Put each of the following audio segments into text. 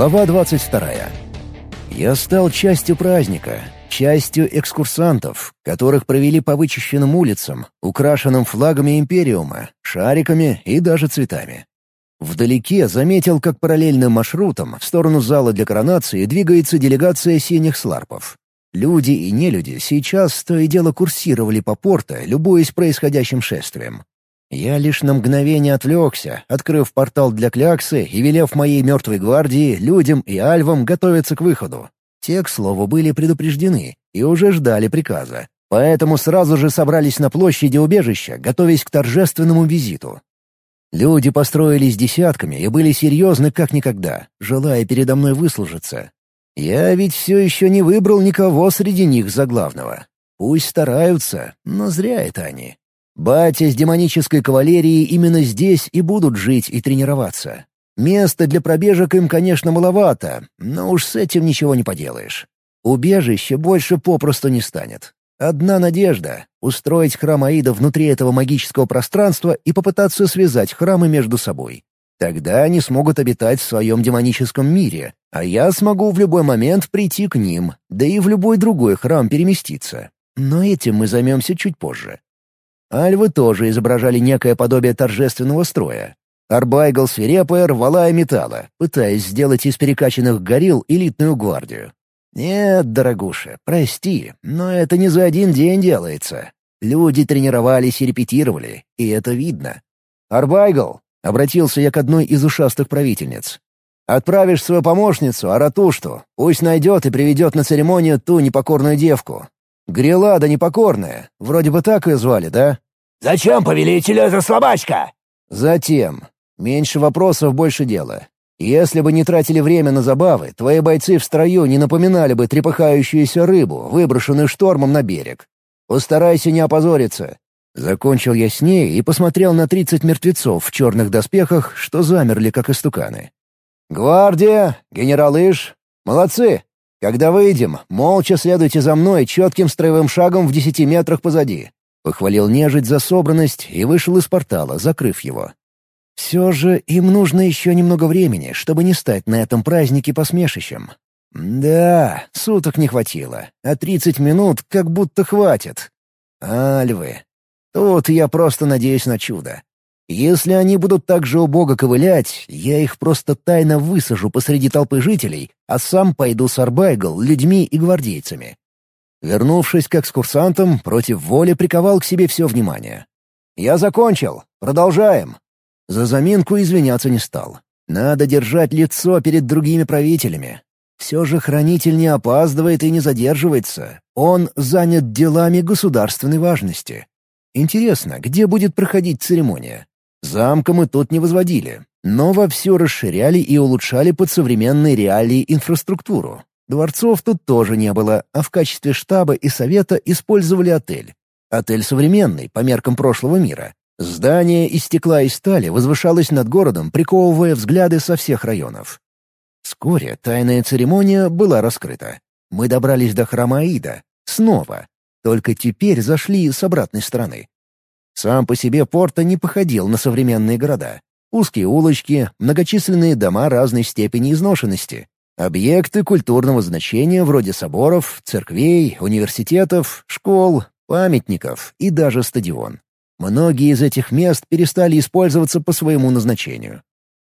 Глава 22. Я стал частью праздника, частью экскурсантов, которых провели по вычищенным улицам, украшенным флагами Империума, шариками и даже цветами. Вдалеке заметил, как параллельным маршрутом в сторону зала для коронации двигается делегация синих сларпов. Люди и нелюди сейчас то и дело курсировали по порту, любуясь происходящим шествием. Я лишь на мгновение отвлекся, открыв портал для Кляксы и велев моей мертвой гвардии, людям и альвам готовиться к выходу. Те, к слову, были предупреждены и уже ждали приказа. Поэтому сразу же собрались на площади убежища, готовясь к торжественному визиту. Люди построились десятками и были серьезны как никогда, желая передо мной выслужиться. Я ведь все еще не выбрал никого среди них за главного. Пусть стараются, но зря это они. Батя с демонической кавалерией именно здесь и будут жить и тренироваться. Места для пробежек им, конечно, маловато, но уж с этим ничего не поделаешь. Убежище больше попросту не станет. Одна надежда — устроить храм Аида внутри этого магического пространства и попытаться связать храмы между собой. Тогда они смогут обитать в своем демоническом мире, а я смогу в любой момент прийти к ним, да и в любой другой храм переместиться. Но этим мы займемся чуть позже. Альвы тоже изображали некое подобие торжественного строя. Арбайгл свирепая рвала и металла, пытаясь сделать из перекачанных горил элитную гвардию. «Нет, дорогуша, прости, но это не за один день делается. Люди тренировались и репетировали, и это видно. Арбайгл!» — обратился я к одной из ушастых правительниц. «Отправишь свою помощницу, Аратушту, пусть найдет и приведет на церемонию ту непокорную девку. Грелада непокорная. Вроде бы так ее звали, да? «Зачем повелителю эта слабачка?» «Затем. Меньше вопросов, больше дела. Если бы не тратили время на забавы, твои бойцы в строю не напоминали бы трепыхающуюся рыбу, выброшенную штормом на берег. Постарайся не опозориться». Закончил я с ней и посмотрел на тридцать мертвецов в черных доспехах, что замерли, как истуканы. «Гвардия! Генерал Иш! Молодцы! Когда выйдем, молча следуйте за мной четким строевым шагом в десяти метрах позади». Похвалил нежить за собранность и вышел из портала, закрыв его. Все же им нужно еще немного времени, чтобы не стать на этом празднике посмешищем. Да, суток не хватило, а тридцать минут как будто хватит. Альвы. Тут я просто надеюсь на чудо. Если они будут так же убого ковылять, я их просто тайно высажу посреди толпы жителей, а сам пойду с Арбайгл, людьми и гвардейцами. Вернувшись к экскурсантам, против воли приковал к себе все внимание. «Я закончил. Продолжаем». За заминку извиняться не стал. Надо держать лицо перед другими правителями. Все же хранитель не опаздывает и не задерживается. Он занят делами государственной важности. Интересно, где будет проходить церемония? Замка мы тут не возводили, но вовсю расширяли и улучшали под современные реалии инфраструктуру. Дворцов тут тоже не было, а в качестве штаба и совета использовали отель. Отель современный, по меркам прошлого мира. Здание из стекла и стали возвышалось над городом, приковывая взгляды со всех районов. Вскоре тайная церемония была раскрыта. Мы добрались до храма Аида. Снова. Только теперь зашли с обратной стороны. Сам по себе Порто не походил на современные города. Узкие улочки, многочисленные дома разной степени изношенности, объекты культурного значения вроде соборов, церквей, университетов, школ, памятников и даже стадион. Многие из этих мест перестали использоваться по своему назначению.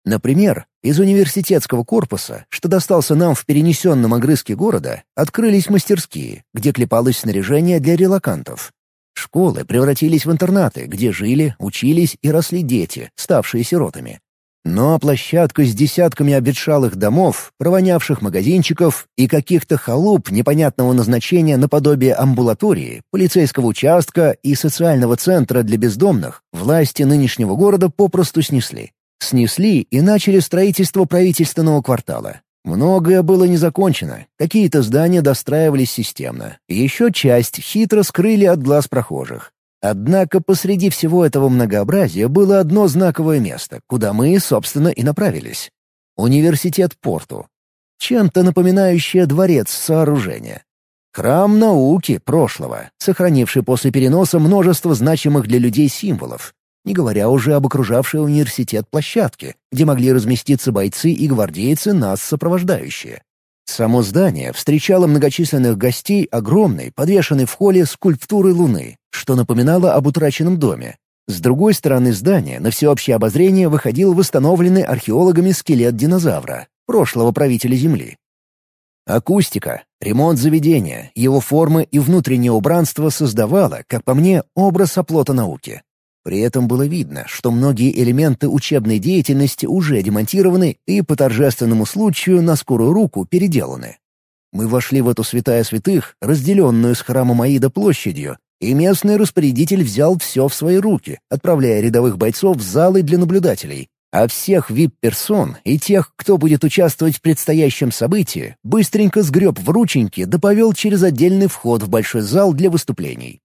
Например, из университетского корпуса, что достался нам в перенесенном огрызке города, открылись мастерские, где клепалось снаряжение для релакантов. Школы превратились в интернаты, где жили, учились и росли дети, ставшие сиротами. Но площадка с десятками обветшалых домов, провонявших магазинчиков и каких-то халуп непонятного назначения наподобие амбулатории, полицейского участка и социального центра для бездомных власти нынешнего города попросту снесли. Снесли и начали строительство правительственного квартала. Многое было не закончено, какие-то здания достраивались системно, еще часть хитро скрыли от глаз прохожих. Однако посреди всего этого многообразия было одно знаковое место, куда мы, собственно, и направились. Университет Порту. Чем-то напоминающее дворец сооружения. Храм науки прошлого, сохранивший после переноса множество значимых для людей символов. Не говоря уже об окружавшей университет площадке, где могли разместиться бойцы и гвардейцы нас сопровождающие. Само здание встречало многочисленных гостей огромной, подвешенной в холле скульптурой Луны, что напоминало об утраченном доме. С другой стороны здания на всеобщее обозрение выходил восстановленный археологами скелет динозавра, прошлого правителя Земли. Акустика, ремонт заведения, его формы и внутреннее убранство создавало, как по мне, образ оплота науки. При этом было видно, что многие элементы учебной деятельности уже демонтированы и по торжественному случаю на скорую руку переделаны. Мы вошли в эту святая святых, разделенную с храмом Аида площадью, и местный распорядитель взял все в свои руки, отправляя рядовых бойцов в залы для наблюдателей, а всех вип-персон и тех, кто будет участвовать в предстоящем событии, быстренько сгреб в рученьки да повел через отдельный вход в большой зал для выступлений.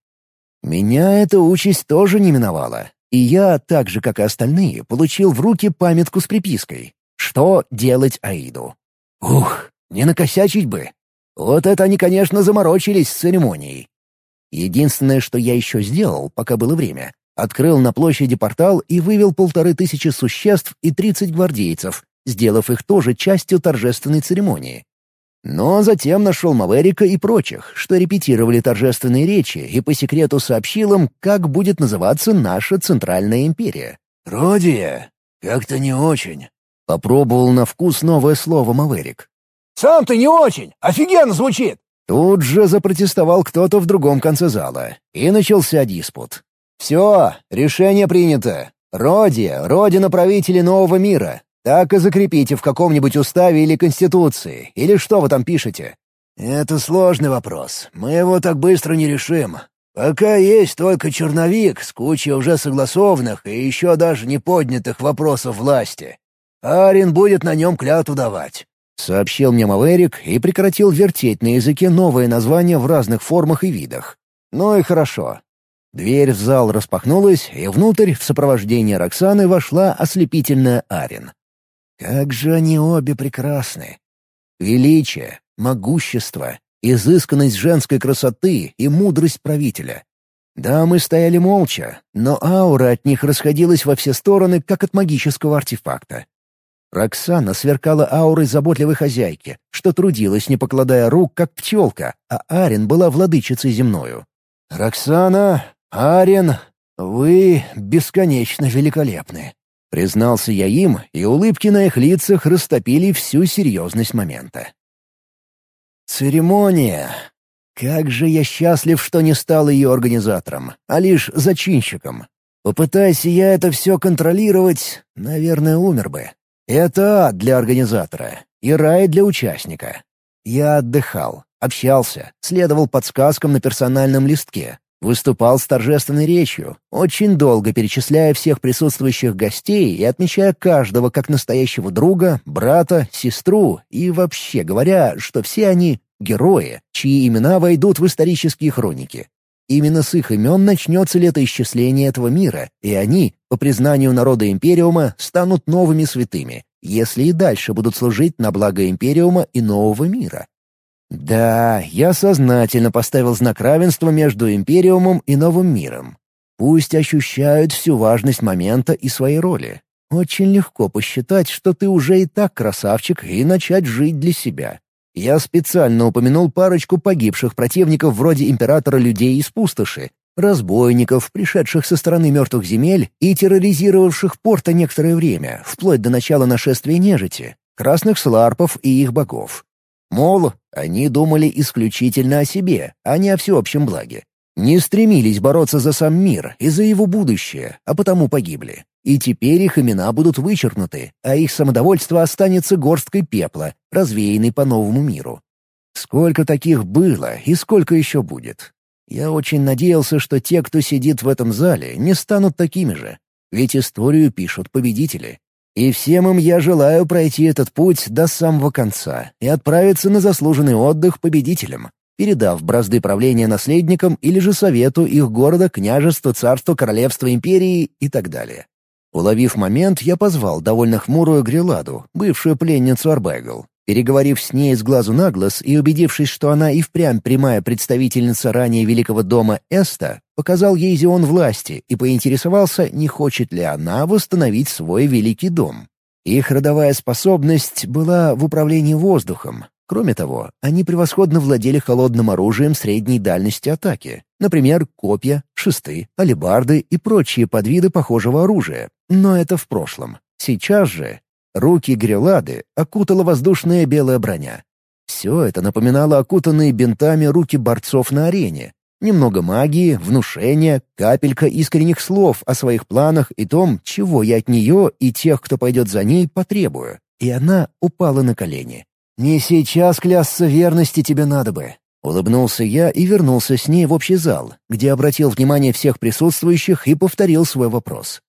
Меня эта участь тоже не миновала, и я, так же как и остальные, получил в руки памятку с припиской «Что делать Аиду?». Ух, не накосячить бы. Вот это они, конечно, заморочились с церемонией. Единственное, что я еще сделал, пока было время, открыл на площади портал и вывел полторы тысячи существ и тридцать гвардейцев, сделав их тоже частью торжественной церемонии. Но затем нашел Маверика и прочих, что репетировали торжественные речи и по секрету сообщил им, как будет называться наша Центральная империя. «Родия? Как-то не очень». Попробовал на вкус новое слово Маверик. «Сам ты не очень! Офигенно звучит!» Тут же запротестовал кто-то в другом конце зала, и начался диспут. «Все, решение принято. Родия — родина правителей нового мира. Так и закрепите в каком-нибудь уставе или конституции, или что вы там пишете. Это сложный вопрос. Мы его так быстро не решим. Пока есть только черновик с кучей уже согласованных и еще даже не поднятых вопросов власти. Арин будет на нем клятву давать. — сообщил мне Маверик и прекратил вертеть на языке новые названия в разных формах и видах. Ну и хорошо. Дверь в зал распахнулась, и внутрь в сопровождении Роксаны вошла ослепительная Арин. Как же они обе прекрасны! Величие, могущество, изысканность женской красоты и мудрость правителя. Да, мы стояли молча, но аура от них расходилась во все стороны, как от магического артефакта. Роксана сверкала аурой заботливой хозяйки, что трудилась, не покладая рук, как пчелка, а Арен была владычицей земною. «Роксана, Арен, вы бесконечно великолепны», Признался я им, и улыбки на их лицах растопили всю серьезность момента. Церемония. Как же я счастлив, что не стал ее организатором, а лишь зачинщиком. Попытайся я это все контролировать, наверное, умер бы. Это ад для организатора и рай для участника. Я отдыхал, общался, следовал подсказкам на персональном листке, Выступал с торжественной речью, очень долго перечисляя всех присутствующих гостей и отмечая каждого как настоящего друга, брата, сестру и вообще говоря, что все они — герои, чьи имена войдут в исторические хроники. Именно с их имен начнется летоисчисление этого мира, и они, по признанию народа Империума, станут новыми святыми, если и дальше будут служить на благо Империума и нового мира. Да, я сознательно поставил знак равенства между Империумом и Новым миром. Пусть ощущают всю важность момента и своей роли. Очень легко посчитать, что ты уже и так красавчик, и начать жить для себя. Я специально упомянул парочку погибших противников вроде Императора Людей из Пустоши, разбойников, пришедших со стороны мертвых земель и терроризировавших порта некоторое время, вплоть до начала нашествия нежити, красных сларпов и их богов. Мол, они думали исключительно о себе, а не о всеобщем благе. Не стремились бороться за сам мир и за его будущее, а потому погибли. И теперь их имена будут вычеркнуты, а их самодовольство останется горсткой пепла, развеянной по новому миру. Сколько таких было и сколько еще будет? Я очень надеялся, что те, кто сидит в этом зале, не станут такими же. Ведь историю пишут победители. И всем им я желаю пройти этот путь до самого конца и отправиться на заслуженный отдых победителем, передав бразды правления наследникам или же совету их города, княжества, царства, королевства, империи и так далее. Уловив момент, я позвал довольно хмурую Греладу, бывшую пленницу Арбегл, Переговорив с ней с глазу на глаз и убедившись, что она и впрямь прямая представительница ранее Великого дома Эста, показал ей зион власти и поинтересовался, не хочет ли она восстановить свой Великий дом. Их родовая способность была в управлении воздухом. Кроме того, они превосходно владели холодным оружием средней дальности атаки, например, копья, шесты, алебарды и прочие подвиды похожего оружия. Но это в прошлом. Сейчас же руки грелады окутала воздушная белая броня. Все это напоминало окутанные бинтами руки борцов на арене, Немного магии, внушения, капелька искренних слов о своих планах и том, чего я от нее и тех, кто пойдет за ней, потребую. И она упала на колени. «Не сейчас клясться верности тебе надо бы». Улыбнулся я и вернулся с ней в общий зал, где обратил внимание всех присутствующих и повторил свой вопрос.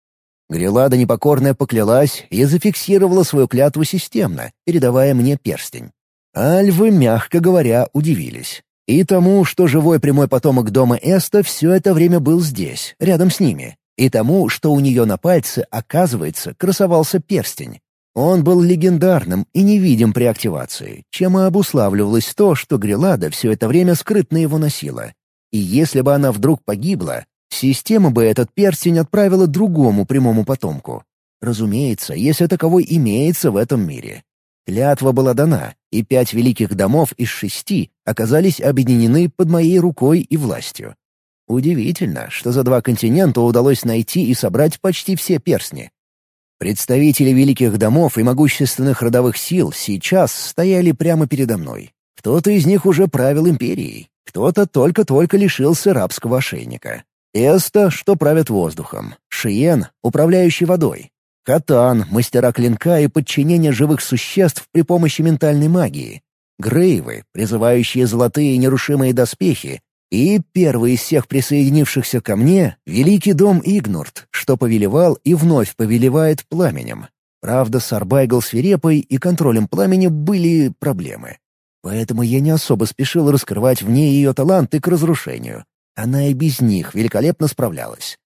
Грелада непокорная поклялась и зафиксировала свою клятву системно, передавая мне перстень. Альвы, мягко говоря, удивились. И тому, что живой прямой потомок дома Эста все это время был здесь, рядом с ними. И тому, что у нее на пальце, оказывается, красовался перстень. Он был легендарным и невидим при активации, чем и обуславливалось то, что Грелада все это время скрытно его носила. И если бы она вдруг погибла, система бы этот перстень отправила другому прямому потомку. Разумеется, если таковой имеется в этом мире. Клятва была дана, и пять великих домов из шести оказались объединены под моей рукой и властью. Удивительно, что за два континента удалось найти и собрать почти все перстни. Представители великих домов и могущественных родовых сил сейчас стояли прямо передо мной. Кто-то из них уже правил империей, кто-то только-только лишился рабского ошейника. Эста, что правит воздухом, Шиен, управляющий водой, Катан, мастера клинка и подчинения живых существ при помощи ментальной магии. Грейвы, призывающие золотые нерушимые доспехи. И первый из всех присоединившихся ко мне — Великий дом Игнурт, что повелевал и вновь повелевает пламенем. Правда, с Арбайгл свирепой и контролем пламени были проблемы. Поэтому я не особо спешил раскрывать в ней ее таланты к разрушению. Она и без них великолепно справлялась.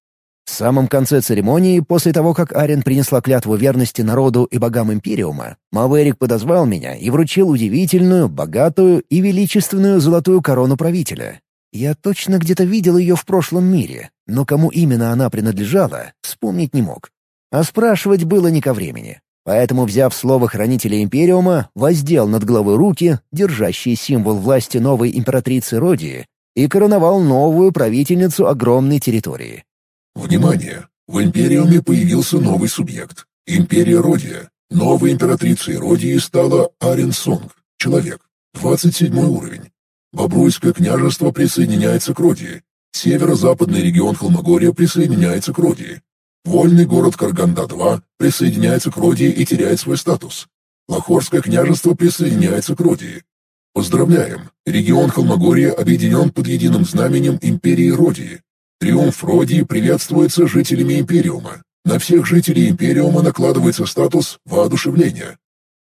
В самом конце церемонии, после того, как Арен принесла клятву верности народу и богам Империума, Маверик подозвал меня и вручил удивительную, богатую и величественную золотую корону правителя. Я точно где-то видел ее в прошлом мире, но кому именно она принадлежала, вспомнить не мог. А спрашивать было не ко времени. Поэтому, взяв слово хранителя Империума, воздел над головой руки, держащие символ власти новой императрицы Родии, и короновал новую правительницу огромной территории. Внимание! В Империуме появился новый субъект. Империя Родия. Новой императрицей Родии стала Арен Сонг, человек, 27 уровень. Бобруйское княжество присоединяется к Родии. Северо-западный регион Холмогория присоединяется к Родии. Вольный город Карганда-2 присоединяется к Родии и теряет свой статус. Лахорское княжество присоединяется к Родии. Поздравляем! Регион Холмогория объединен под единым знаменем Империи Родии. Триумф Родии приветствуется жителями Империума. На всех жителей Империума накладывается статус воодушевления.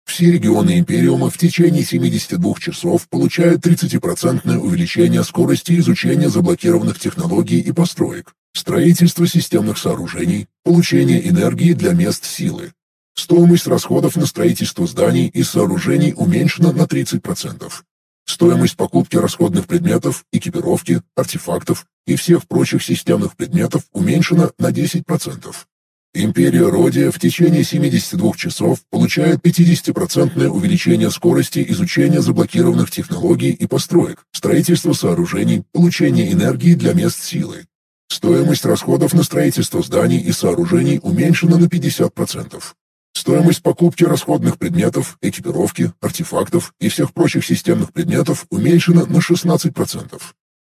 Все регионы Империума в течение 72 часов получают 30% увеличение скорости изучения заблокированных технологий и построек, строительство системных сооружений, получение энергии для мест силы. Стоимость расходов на строительство зданий и сооружений уменьшена на 30%. Стоимость покупки расходных предметов, экипировки, артефактов и всех прочих системных предметов уменьшена на 10%. Империя Родия в течение 72 часов получает 50% увеличение скорости изучения заблокированных технологий и построек, строительства сооружений, получения энергии для мест силы. Стоимость расходов на строительство зданий и сооружений уменьшена на 50%. Стоимость покупки расходных предметов, экипировки, артефактов и всех прочих системных предметов уменьшена на 16%.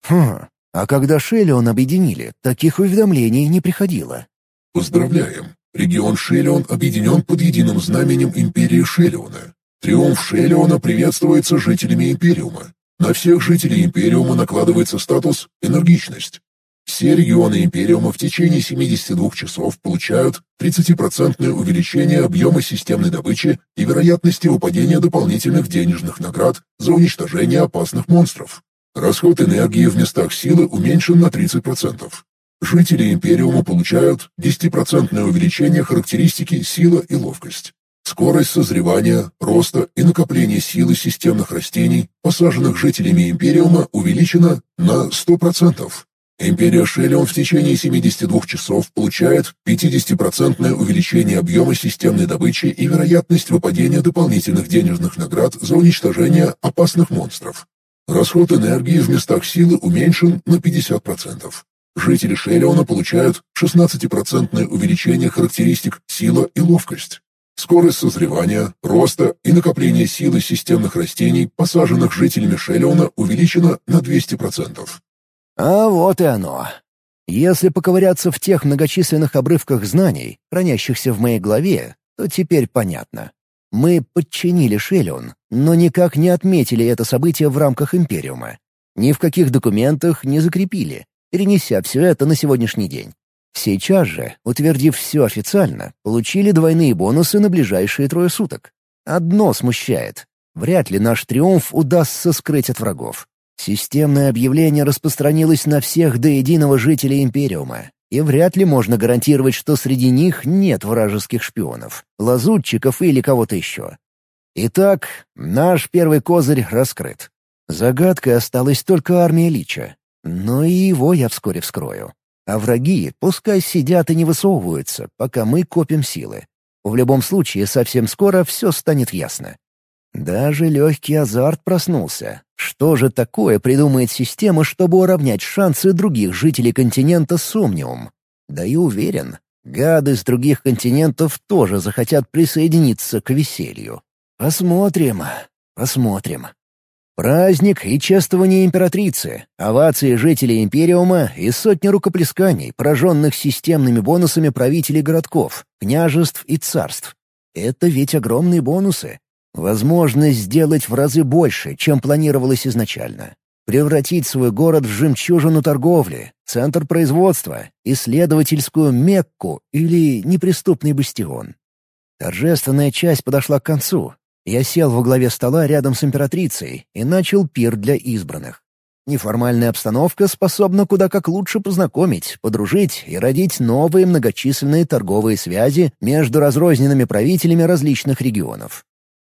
Хм, а когда Шелион объединили, таких уведомлений не приходило. Поздравляем! Регион Шелион объединен под единым знаменем Империи Шелиона. Триумф Шелиона приветствуется жителями Империума. На всех жителей Империума накладывается статус «энергичность». Все регионы Империума в течение 72 часов получают 30% увеличение объема системной добычи и вероятности выпадения дополнительных денежных наград за уничтожение опасных монстров. Расход энергии в местах силы уменьшен на 30%. Жители Империума получают 10% увеличение характеристики сила и ловкость. Скорость созревания, роста и накопления силы системных растений, посаженных жителями Империума, увеличена на 100%. Империя Шеллион в течение 72 часов получает 50% увеличение объема системной добычи и вероятность выпадения дополнительных денежных наград за уничтожение опасных монстров. Расход энергии в местах силы уменьшен на 50%. Жители Шеллиона получают 16% увеличение характеристик сила и ловкость. Скорость созревания, роста и накопления силы системных растений, посаженных жителями Шеллиона, увеличена на 200%. А вот и оно. Если поковыряться в тех многочисленных обрывках знаний, хранящихся в моей голове, то теперь понятно. Мы подчинили Шеллион, но никак не отметили это событие в рамках Империума. Ни в каких документах не закрепили, перенеся все это на сегодняшний день. Сейчас же, утвердив все официально, получили двойные бонусы на ближайшие трое суток. Одно смущает. Вряд ли наш триумф удастся скрыть от врагов. Системное объявление распространилось на всех до единого жителей Империума, и вряд ли можно гарантировать, что среди них нет вражеских шпионов, лазутчиков или кого-то еще. Итак, наш первый козырь раскрыт. Загадкой осталась только армия Лича, но и его я вскоре вскрою. А враги пускай сидят и не высовываются, пока мы копим силы. В любом случае, совсем скоро все станет ясно. Даже легкий азарт проснулся. Что же такое придумает система, чтобы уравнять шансы других жителей континента с Омниум? Да и уверен, гады с других континентов тоже захотят присоединиться к веселью. Посмотрим, посмотрим. Праздник и чествование императрицы, овации жителей Империума и сотни рукоплесканий, пораженных системными бонусами правителей городков, княжеств и царств. Это ведь огромные бонусы. Возможность сделать в разы больше, чем планировалось изначально. Превратить свой город в жемчужину торговли, центр производства, исследовательскую Мекку или неприступный бастион. Торжественная часть подошла к концу, я сел во главе стола рядом с императрицей и начал пир для избранных. Неформальная обстановка способна куда как лучше познакомить, подружить и родить новые многочисленные торговые связи между разрозненными правителями различных регионов.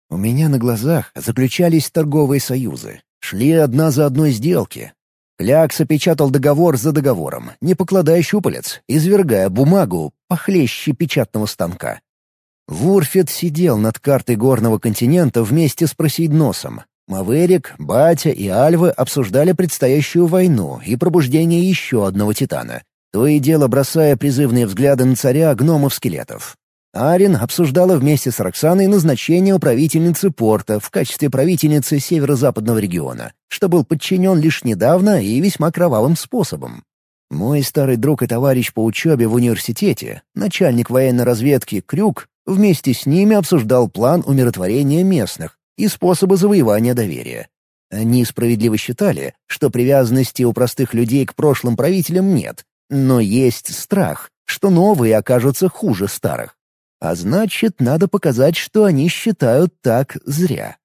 У меня на глазах заключались торговые союзы. Шли одна за одной сделки. Клякс опечатал договор за договором, не покладая щупалец, извергая бумагу похлеще печатного станка. Вурфет сидел над картой горного континента вместе с Просейдносом. Маверик, Батя и Альвы обсуждали предстоящую войну и пробуждение еще одного Титана, то и дело бросая призывные взгляды на царя гномов-скелетов. Арин обсуждала вместе с Роксаной назначение управительницы порта в качестве правительницы северо-западного региона, что был подчинен лишь недавно и весьма кровавым способом. Мой старый друг и товарищ по учебе в университете, начальник военной разведки Крюк, Вместе с ними обсуждал план умиротворения местных и способы завоевания доверия. Они справедливо считали, что привязанности у простых людей к прошлым правителям нет, но есть страх, что новые окажутся хуже старых. А значит, надо показать, что они считают так зря.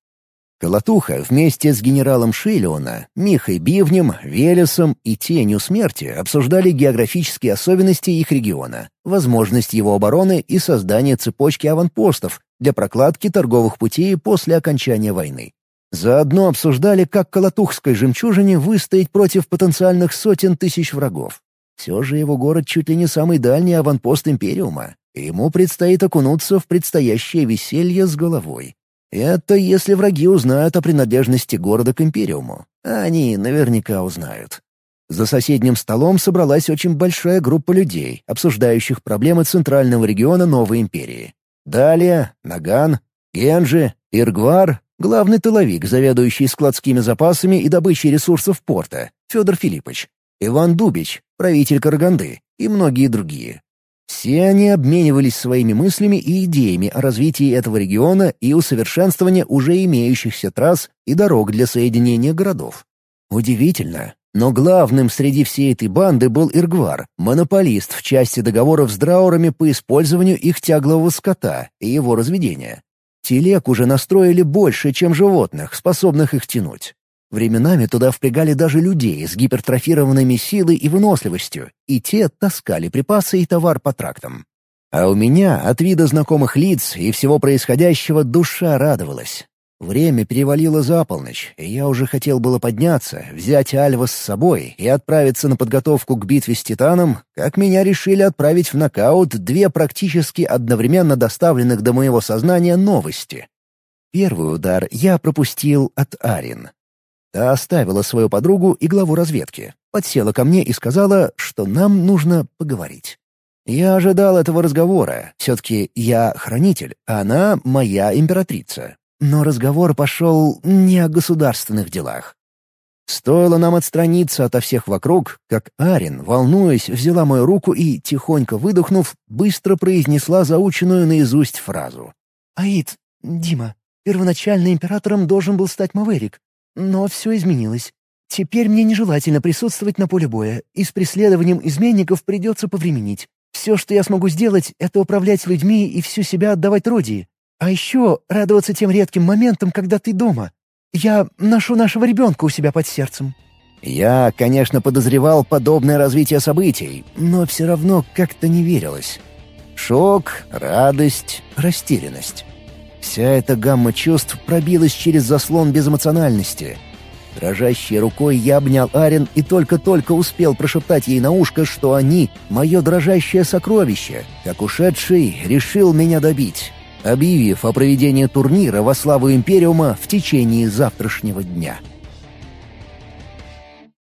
Колотуха вместе с генералом Шейлиона, Михой Бивнем, Велесом и Тенью Смерти обсуждали географические особенности их региона, возможность его обороны и создание цепочки аванпостов для прокладки торговых путей после окончания войны. Заодно обсуждали, как Колотухской жемчужине выстоять против потенциальных сотен тысяч врагов. Все же его город чуть ли не самый дальний аванпост Империума, ему предстоит окунуться в предстоящее веселье с головой. Это если враги узнают о принадлежности города к Империуму. Они наверняка узнают. За соседним столом собралась очень большая группа людей, обсуждающих проблемы центрального региона новой империи. Далее Наган, Генджи, Иргвар, главный тыловик, заведующий складскими запасами и добычей ресурсов порта, Федор Филиппович, Иван Дубич, правитель Караганды и многие другие. Все они обменивались своими мыслями и идеями о развитии этого региона и усовершенствовании уже имеющихся трасс и дорог для соединения городов. Удивительно, но главным среди всей этой банды был Иргвар, монополист в части договоров с драурами по использованию их тяглового скота и его разведения. Телег уже настроили больше, чем животных, способных их тянуть. Временами туда впрягали даже людей с гипертрофированными силой и выносливостью, и те таскали припасы и товар по трактам. А у меня от вида знакомых лиц и всего происходящего душа радовалась. Время перевалило за полночь, и я уже хотел было подняться, взять Альва с собой и отправиться на подготовку к битве с Титаном, как меня решили отправить в нокаут две практически одновременно доставленных до моего сознания новости. Первый удар я пропустил от Арин. Та оставила свою подругу и главу разведки, подсела ко мне и сказала, что нам нужно поговорить. Я ожидал этого разговора, все-таки я хранитель, а она моя императрица, но разговор пошел не о государственных делах. Стоило нам отстраниться ото всех вокруг, как Арин, волнуясь, взяла мою руку и, тихонько выдохнув, быстро произнесла заученную наизусть фразу. «Аид, Дима, первоначально императором должен был стать Маверик, но все изменилось. Теперь мне нежелательно присутствовать на поле боя, и с преследованием изменников придется повременить. Все, что я смогу сделать, это управлять людьми и всю себя отдавать Родии. А еще радоваться тем редким моментам, когда ты дома. Я ношу нашего ребенка у себя под сердцем». Я, конечно, подозревал подобное развитие событий, но все равно как-то не верилось. Шок, радость, растерянность. Вся эта гамма чувств пробилась через заслон безэмоциональности. Дрожащей рукой я обнял Арен и только-только успел прошептать ей на ушко, что они — мое дрожащее сокровище, как ушедший решил меня добить объявив о проведении турнира во славу Империума в течение завтрашнего дня.